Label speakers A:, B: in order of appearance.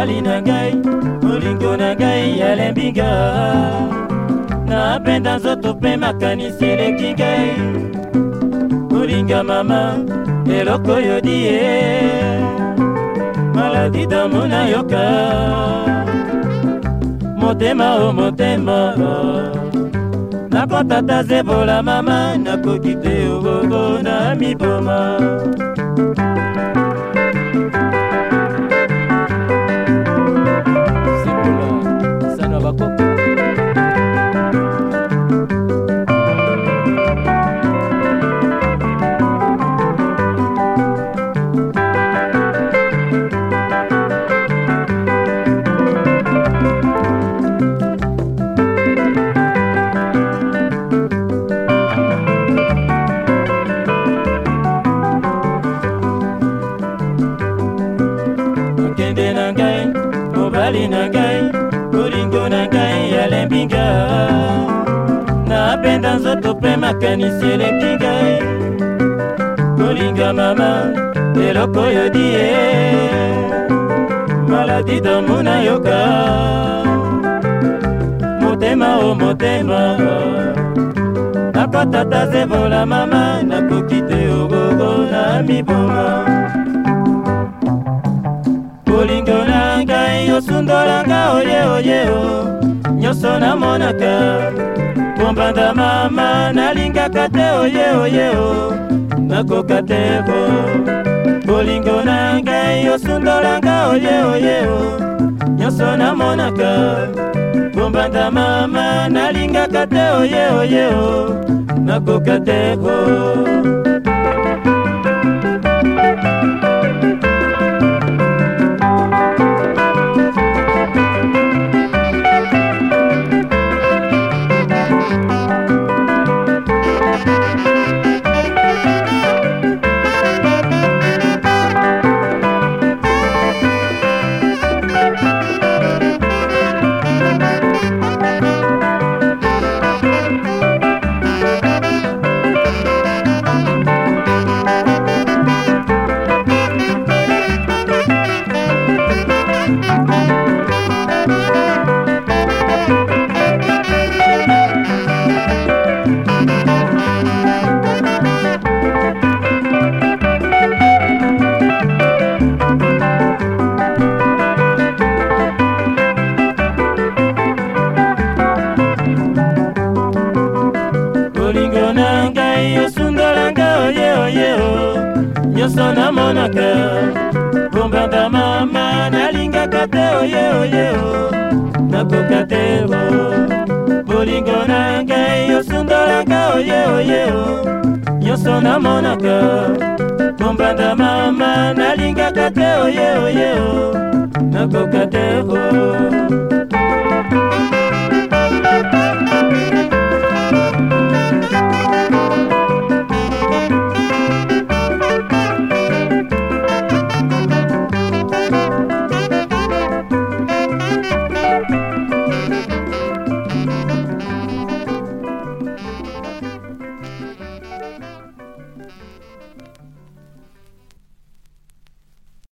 A: mobali na ngai molingo na ngai yalembi nga napenda nzoto mpe makanisi eleki ngai kolinga mama eloko oyodi ye maladi damo nayoka motema o oh motema oh. nakota ta zebola mama nakoki te ogogo na miboma mobali na ngai bolingo na ngai yalembi ngai napenda nzoto mpe makanisi eleki ngai kolinga mama eloko yodi ye maladi damu nayoka motema o oh motema nakota ta zevola mama nakoki te ogogo na miboma osundolanga oye oye o nyonso namonaka kombanda mama nalingaka te oye oye o nakoka te ko bolingo na ngai osundolanga oye oye o nyonso namonaka kombanda mama nalingaka te oye oye o nakoka te ko osundolanga oye oye o oh. nyonso namonaka bombanda mama nalingaka te oye oye o oh. nakoka te o oh. bolingo na ngai osundolanga oye oye o nyonso namonaka bombanda mama nalingaka te oye oye o nakoka te o